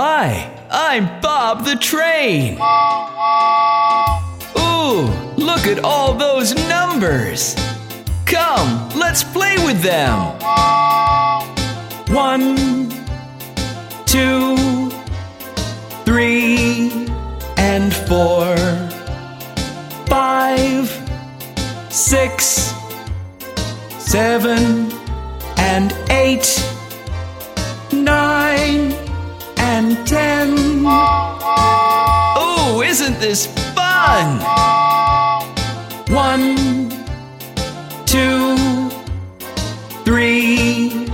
Hi, I'm Bob the Train. Ooh, look at all those numbers. Come, let's play with them. One, two, three, and four, five, six, seven, and eight, isn't this fun? One, two, three,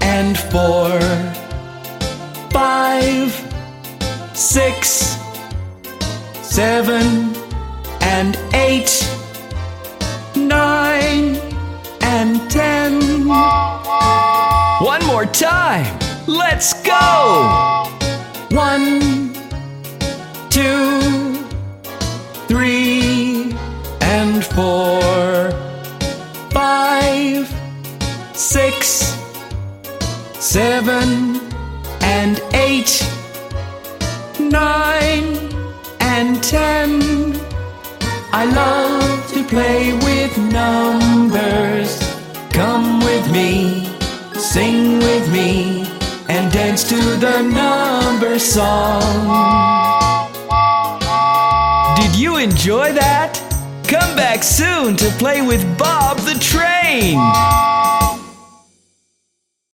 and four, five, six, seven, and eight, nine, and ten. One more time. Let's go. One, four, five, six, seven, and eight, nine, and ten. I love to play with numbers. Come with me, sing with me, and dance to the number song. Did you enjoy that? Come back soon to play with Bob the Train.